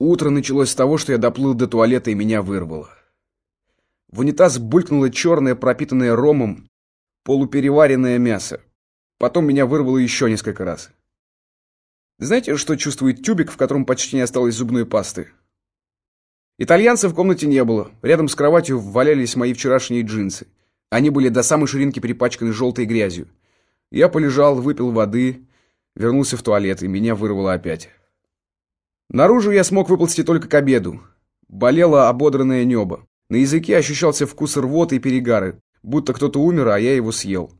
Утро началось с того, что я доплыл до туалета и меня вырвало. В унитаз булькнуло черное, пропитанное ромом, полупереваренное мясо. Потом меня вырвало еще несколько раз. Знаете, что чувствует тюбик, в котором почти не осталось зубной пасты? Итальянца в комнате не было. Рядом с кроватью валялись мои вчерашние джинсы. Они были до самой ширинки перепачканы желтой грязью. Я полежал, выпил воды, вернулся в туалет, и меня вырвало опять. Наружу я смог выползти только к обеду. Болело ободранное небо. На языке ощущался вкус рвоты и перегары, будто кто-то умер, а я его съел.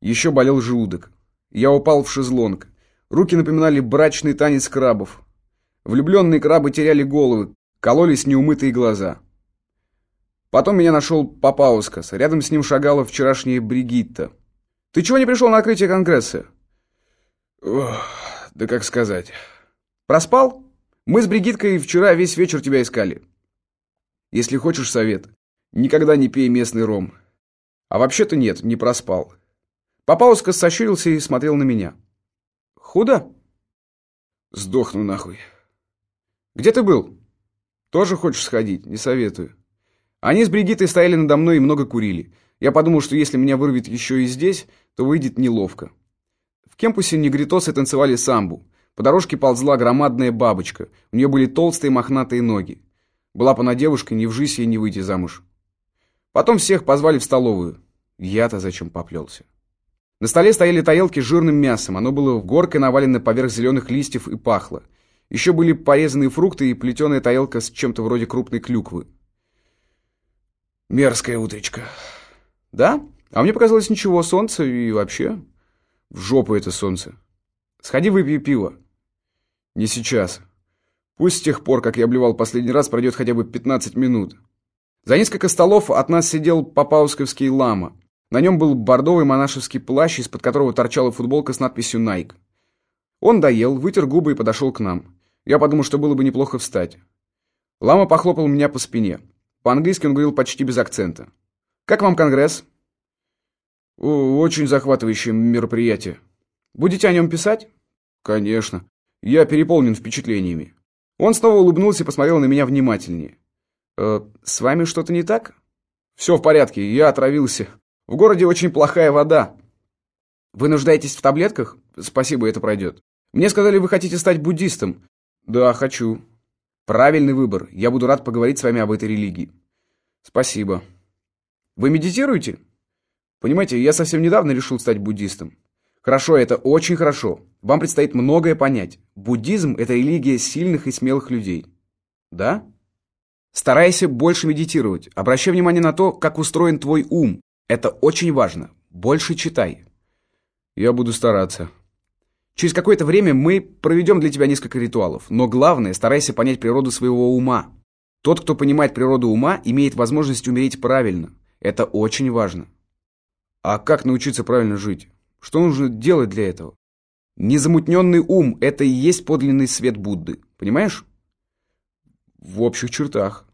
Еще болел желудок. Я упал в шезлонг. Руки напоминали брачный танец крабов. Влюбленные крабы теряли головы, кололись неумытые глаза. Потом меня нашел Папаускас. Рядом с ним шагала вчерашняя Бригитта. «Ты чего не пришел на открытие Конгресса?» Ох, да как сказать. «Проспал?» Мы с Бригиткой вчера весь вечер тебя искали. Если хочешь совет, никогда не пей местный ром. А вообще-то нет, не проспал. Папауска сощурился и смотрел на меня. Худо? Сдохну нахуй. Где ты был? Тоже хочешь сходить? Не советую. Они с Бригитой стояли надо мной и много курили. Я подумал, что если меня вырвет еще и здесь, то выйдет неловко. В кемпусе негритосы танцевали самбу. По дорожке ползла громадная бабочка. У нее были толстые мохнатые ноги. Была бы она девушкой, не в жизнь ей не выйти замуж. Потом всех позвали в столовую. Я-то зачем поплелся? На столе стояли тарелки с жирным мясом. Оно было в горкой навалено поверх зеленых листьев и пахло. Еще были порезанные фрукты и плетеная тарелка с чем-то вроде крупной клюквы. Мерзкая утречка. Да? А мне показалось ничего, солнце и вообще... В жопу это солнце. Сходи выпей пиво. Не сейчас. Пусть с тех пор, как я обливал последний раз, пройдет хотя бы 15 минут. За несколько столов от нас сидел папаусковский лама. На нем был бордовый монашеский плащ, из-под которого торчала футболка с надписью «Найк». Он доел, вытер губы и подошел к нам. Я подумал, что было бы неплохо встать. Лама похлопал меня по спине. По-английски он говорил почти без акцента. «Как вам конгресс?» «Очень захватывающее мероприятие». «Будете о нем писать?» «Конечно. Я переполнен впечатлениями». Он снова улыбнулся и посмотрел на меня внимательнее. «Э, «С вами что-то не так?» «Все в порядке, я отравился. В городе очень плохая вода». «Вы нуждаетесь в таблетках?» «Спасибо, это пройдет». «Мне сказали, вы хотите стать буддистом». «Да, хочу». «Правильный выбор. Я буду рад поговорить с вами об этой религии». «Спасибо». «Вы медитируете?» «Понимаете, я совсем недавно решил стать буддистом». Хорошо, это очень хорошо. Вам предстоит многое понять. Буддизм – это религия сильных и смелых людей. Да? Старайся больше медитировать. Обращай внимание на то, как устроен твой ум. Это очень важно. Больше читай. Я буду стараться. Через какое-то время мы проведем для тебя несколько ритуалов. Но главное, старайся понять природу своего ума. Тот, кто понимает природу ума, имеет возможность умереть правильно. Это очень важно. А как научиться правильно жить? Что нужно делать для этого? Незамутненный ум – это и есть подлинный свет Будды. Понимаешь? В общих чертах.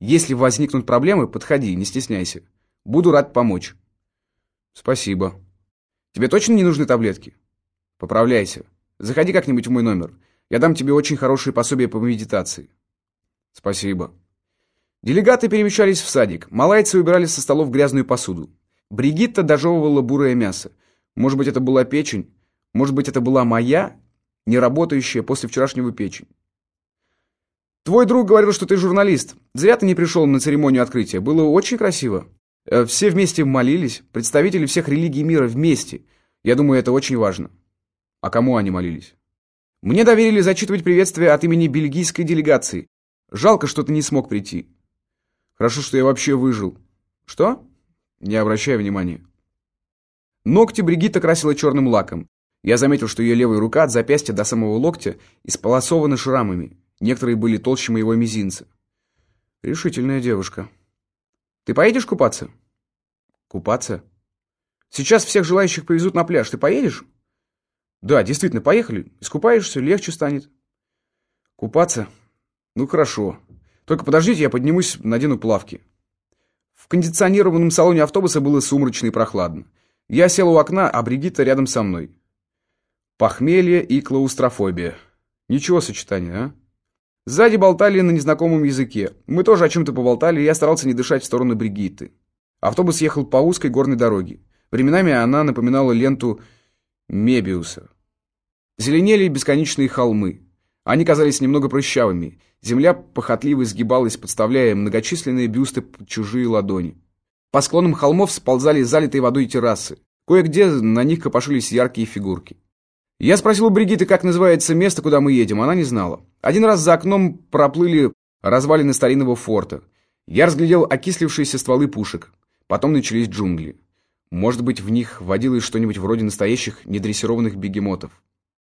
Если возникнут проблемы, подходи, не стесняйся. Буду рад помочь. Спасибо. Тебе точно не нужны таблетки? Поправляйся. Заходи как-нибудь в мой номер. Я дам тебе очень хорошее пособие по медитации. Спасибо. Делегаты перемещались в садик. Малайцы убирали со столов грязную посуду. Бригитта дожевывала бурое мясо. Может быть, это была печень? Может быть, это была моя, не работающая после вчерашнего печень? Твой друг говорил, что ты журналист. Зря ты не пришел на церемонию открытия. Было очень красиво. Э, все вместе молились, представители всех религий мира вместе. Я думаю, это очень важно. А кому они молились? Мне доверили зачитывать приветствие от имени бельгийской делегации. Жалко, что ты не смог прийти. Хорошо, что я вообще выжил. Что? Не обращай внимания. Ногти Бригитта красила черным лаком. Я заметил, что ее левая рука от запястья до самого локтя исполосована шрамами. Некоторые были толще моего мизинца. Решительная девушка. Ты поедешь купаться? Купаться? Сейчас всех желающих повезут на пляж. Ты поедешь? Да, действительно, поехали. Искупаешься, легче станет. Купаться? Ну, хорошо. Только подождите, я поднимусь, надену плавки. В кондиционированном салоне автобуса было сумрачно и прохладно. Я сел у окна, а Бригитта рядом со мной. Похмелье и клаустрофобия. Ничего сочетания, а? Сзади болтали на незнакомом языке. Мы тоже о чем-то поболтали, и я старался не дышать в сторону Бригитты. Автобус ехал по узкой горной дороге. Временами она напоминала ленту Мебиуса. Зеленели бесконечные холмы. Они казались немного прыщавыми. Земля похотливо изгибалась, подставляя многочисленные бюсты под чужие ладони. По склонам холмов сползали залитые водой террасы. Кое-где на них копошились яркие фигурки. Я спросил у Бригитты, как называется место, куда мы едем. Она не знала. Один раз за окном проплыли развалины старинного форта. Я разглядел окислившиеся стволы пушек. Потом начались джунгли. Может быть, в них водилось что-нибудь вроде настоящих недрессированных бегемотов.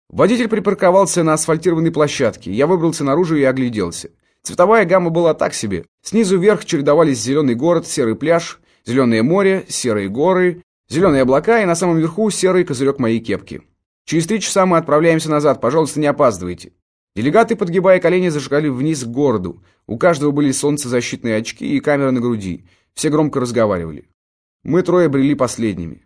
Водитель припарковался на асфальтированной площадке. Я выбрался наружу и огляделся. Цветовая гамма была так себе. Снизу вверх чередовались зеленый город, серый пляж, зеленое море, серые горы, зеленые облака и на самом верху серый козырек моей кепки. Через три часа мы отправляемся назад, пожалуйста, не опаздывайте. Делегаты, подгибая колени, зашагали вниз к городу. У каждого были солнцезащитные очки и камеры на груди. Все громко разговаривали. Мы трое брели последними.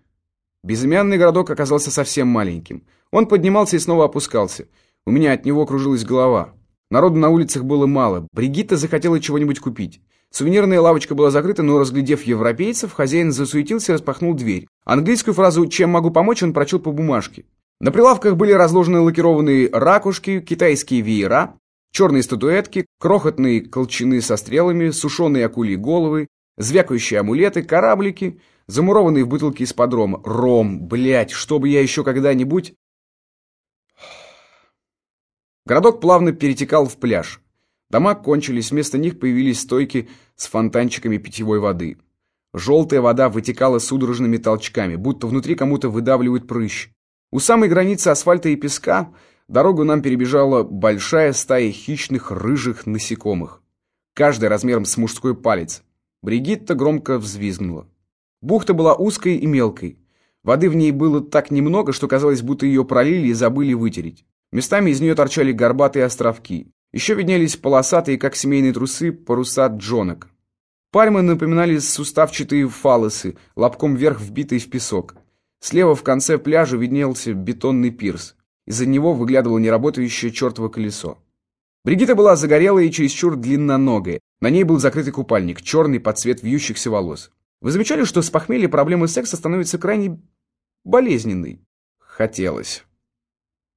Безымянный городок оказался совсем маленьким. Он поднимался и снова опускался. У меня от него кружилась голова. Народу на улицах было мало. Бригитта захотела чего-нибудь купить. Сувенирная лавочка была закрыта, но, разглядев европейцев, хозяин засуетился и распахнул дверь. Английскую фразу «Чем могу помочь?» он прочел по бумажке. На прилавках были разложены лакированные ракушки, китайские веера, черные статуэтки, крохотные колчаны со стрелами, сушеные акульи головы, звякающие амулеты, кораблики, замурованные в бутылки из-под рома. Ром, блядь, чтобы я еще когда-нибудь... Городок плавно перетекал в пляж. Дома кончились, вместо них появились стойки с фонтанчиками питьевой воды. Желтая вода вытекала судорожными толчками, будто внутри кому-то выдавливают прыщ. У самой границы асфальта и песка дорогу нам перебежала большая стая хищных рыжих насекомых, каждый размером с мужской палец. Бригитта громко взвизгнула. Бухта была узкой и мелкой. Воды в ней было так немного, что казалось, будто ее пролили и забыли вытереть. Местами из нее торчали горбатые островки. Еще виднелись полосатые, как семейные трусы, паруса джонок. Пальмы напоминали суставчатые фалосы, лобком вверх вбитые в песок. Слева в конце пляжа виднелся бетонный пирс. Из-за него выглядывало неработающее чертово колесо. Бригита была загорелая и чересчур длинноногая. На ней был закрытый купальник, черный под цвет вьющихся волос. Вы замечали, что с похмелья проблемы секса становятся крайне болезненной? Хотелось.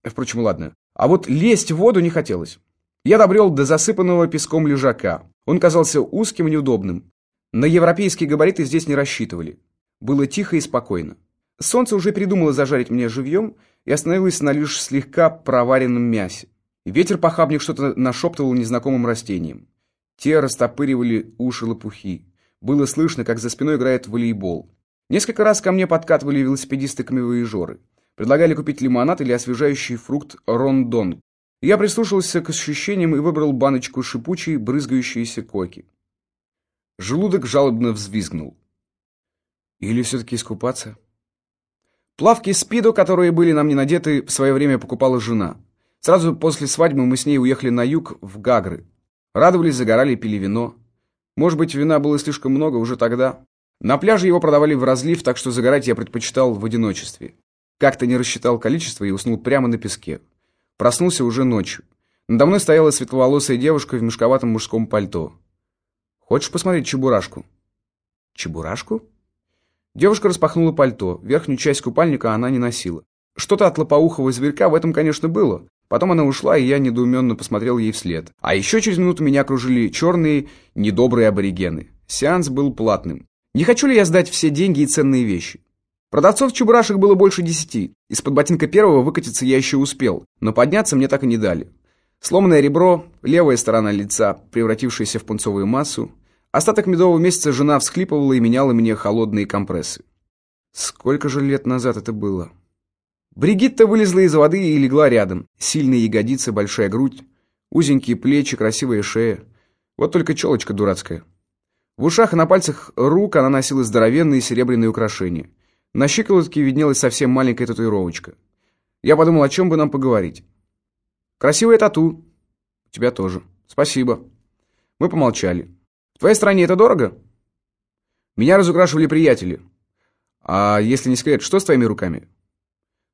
Впрочем, ладно. А вот лезть в воду не хотелось. Я добрел до засыпанного песком лежака. Он казался узким и неудобным. На европейские габариты здесь не рассчитывали. Было тихо и спокойно. Солнце уже придумало зажарить меня живьем и остановилось на лишь слегка проваренном мясе. Ветер похабник что-то нашептывал незнакомым растениям. Те растопыривали уши лопухи. Было слышно, как за спиной играет волейбол. Несколько раз ко мне подкатывали велосипедисты-камевоежоры. Предлагали купить лимонад или освежающий фрукт рондон. Я прислушался к ощущениям и выбрал баночку шипучей, брызгающейся коки. Желудок жалобно взвизгнул. Или все-таки искупаться? Плавки спиду, которые были нам не надеты, в свое время покупала жена. Сразу после свадьбы мы с ней уехали на юг, в Гагры. Радовались, загорали, пили вино. Может быть, вина было слишком много уже тогда. На пляже его продавали в разлив, так что загорать я предпочитал в одиночестве. Как-то не рассчитал количество и уснул прямо на песке. Проснулся уже ночью. Надо мной стояла светловолосая девушка в мешковатом мужском пальто. «Хочешь посмотреть чебурашку?» «Чебурашку?» Девушка распахнула пальто. Верхнюю часть купальника она не носила. Что-то от лопоухого зверька в этом, конечно, было. Потом она ушла, и я недоуменно посмотрел ей вслед. А еще через минуту меня окружили черные, недобрые аборигены. Сеанс был платным. Не хочу ли я сдать все деньги и ценные вещи? Продавцов чебурашек было больше десяти. Из-под ботинка первого выкатиться я еще успел, но подняться мне так и не дали. Сломанное ребро, левая сторона лица, превратившаяся в пунцовую массу. Остаток медового месяца жена всхлипывала и меняла мне холодные компрессы. Сколько же лет назад это было? Бригитта вылезла из воды и легла рядом. Сильные ягодицы, большая грудь, узенькие плечи, красивая шея. Вот только челочка дурацкая. В ушах и на пальцах рук она носила здоровенные серебряные украшения. На щиколотке виднелась совсем маленькая татуировочка. Я подумал, о чем бы нам поговорить. «Красивая тату». «У тебя тоже». «Спасибо». Мы помолчали. «В твоей стране это дорого?» «Меня разукрашивали приятели». «А если не секрет, что с твоими руками?»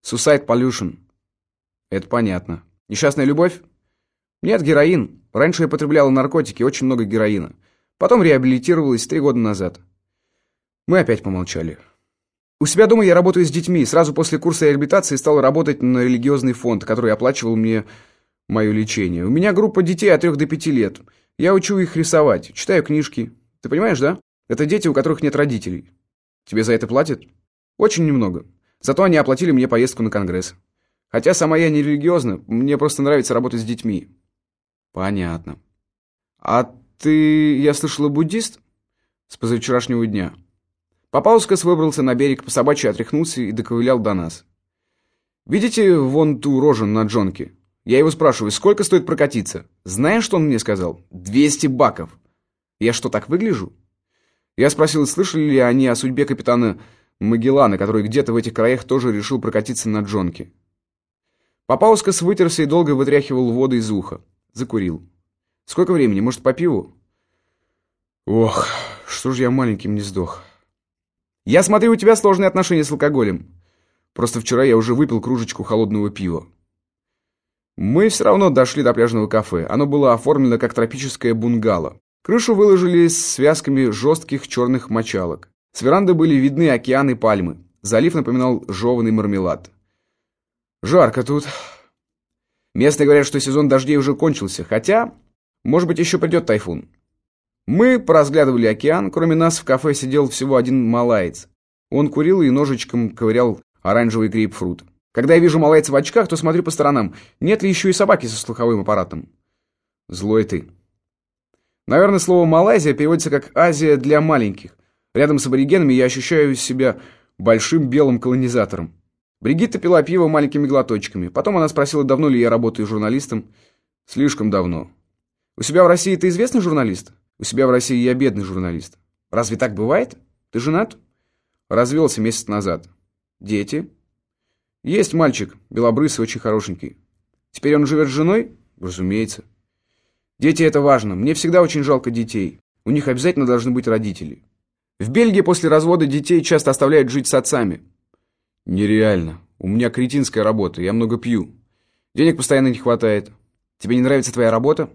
Suicide Pollution. Это понятно. Несчастная любовь? Нет, героин. Раньше я потребляла наркотики, очень много героина. Потом реабилитировалась три года назад. Мы опять помолчали. У себя дома я работаю с детьми. Сразу после курса реабилитации стал работать на религиозный фонд, который оплачивал мне мое лечение. У меня группа детей от трех до пяти лет. Я учу их рисовать, читаю книжки. Ты понимаешь, да? Это дети, у которых нет родителей. Тебе за это платят? Очень немного. Зато они оплатили мне поездку на конгресс. Хотя сама я не религиозна, мне просто нравится работать с детьми. Понятно. А ты, я слышала, буддист? С позавчерашнего дня. Папаускас выбрался на берег, по собачьи отряхнулся и доковылял до нас. Видите вон ту рожу на джонке? Я его спрашиваю, сколько стоит прокатиться? Знаешь, что он мне сказал? 200 баков. Я что, так выгляжу? Я спросил, слышали ли они о судьбе капитана Магеллана, который где-то в этих краях тоже решил прокатиться на джонке. Папаускас вытерся и долго вытряхивал воду из уха. Закурил. «Сколько времени? Может, по пиву?» «Ох, что ж я маленьким не сдох?» «Я смотрю, у тебя сложные отношения с алкоголем. Просто вчера я уже выпил кружечку холодного пива». Мы все равно дошли до пляжного кафе. Оно было оформлено как тропическое бунгало. Крышу выложили связками жестких черных мочалок. С веранды были видны океан и пальмы. Залив напоминал жеванный мармелад. Жарко тут. Местные говорят, что сезон дождей уже кончился, хотя, может быть, еще придет тайфун. Мы поразглядывали океан, кроме нас в кафе сидел всего один малаец. Он курил и ножичком ковырял оранжевый грейпфрут. Когда я вижу малайца в очках, то смотрю по сторонам, нет ли еще и собаки со слуховым аппаратом. Злой ты. Наверное, слово «Малайзия» переводится как «Азия для маленьких». Рядом с аборигенами я ощущаю себя большим белым колонизатором. Бригитта пила пиво маленькими глоточками. Потом она спросила, давно ли я работаю журналистом. Слишком давно. У себя в России ты известный журналист? У себя в России я бедный журналист. Разве так бывает? Ты женат? Развелся месяц назад. Дети? Есть мальчик, белобрысый, очень хорошенький. Теперь он живет с женой? Разумеется. Дети – это важно. Мне всегда очень жалко детей. У них обязательно должны быть родители. В Бельгии после развода детей часто оставляют жить с отцами. Нереально. У меня кретинская работа, я много пью. Денег постоянно не хватает. Тебе не нравится твоя работа?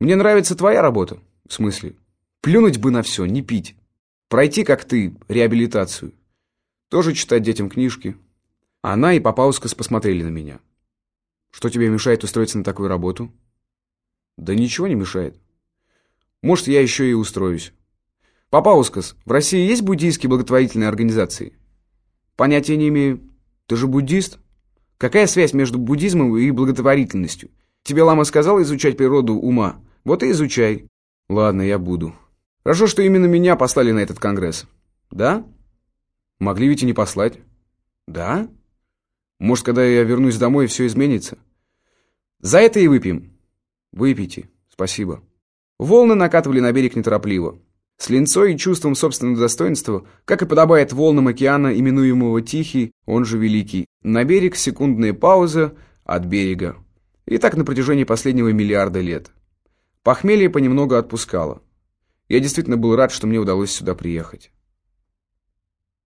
Мне нравится твоя работа. В смысле? Плюнуть бы на все, не пить. Пройти, как ты, реабилитацию. Тоже читать детям книжки. Она и Папаускас посмотрели на меня. Что тебе мешает устроиться на такую работу? Да ничего не мешает. Может, я еще и устроюсь. Папаускас, в России есть буддийские благотворительные организации? Понятия не имею. Ты же буддист? Какая связь между буддизмом и благотворительностью? Тебе лама сказала изучать природу ума? Вот и изучай. Ладно, я буду. Хорошо, что именно меня послали на этот конгресс. Да? Могли ведь и не послать. Да? Может, когда я вернусь домой, все изменится? За это и выпьем. Выпейте. Спасибо. Волны накатывали на берег неторопливо. С линцой и чувством собственного достоинства, как и подобает волнам океана, именуемого Тихий, он же Великий, на берег секундная пауза от берега. И так на протяжении последнего миллиарда лет. Похмелье понемногу отпускало. Я действительно был рад, что мне удалось сюда приехать.